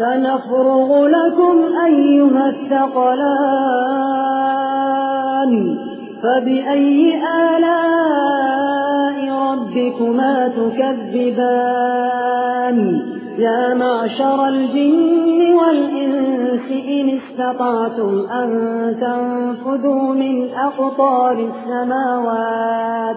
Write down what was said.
سنفرغ لكم أيها الثقلان فبأي آلاء ربكما تكذبان؟ يا معشر الجن والإنس إن استطعتم أن تنفذوا من أقطار السماوات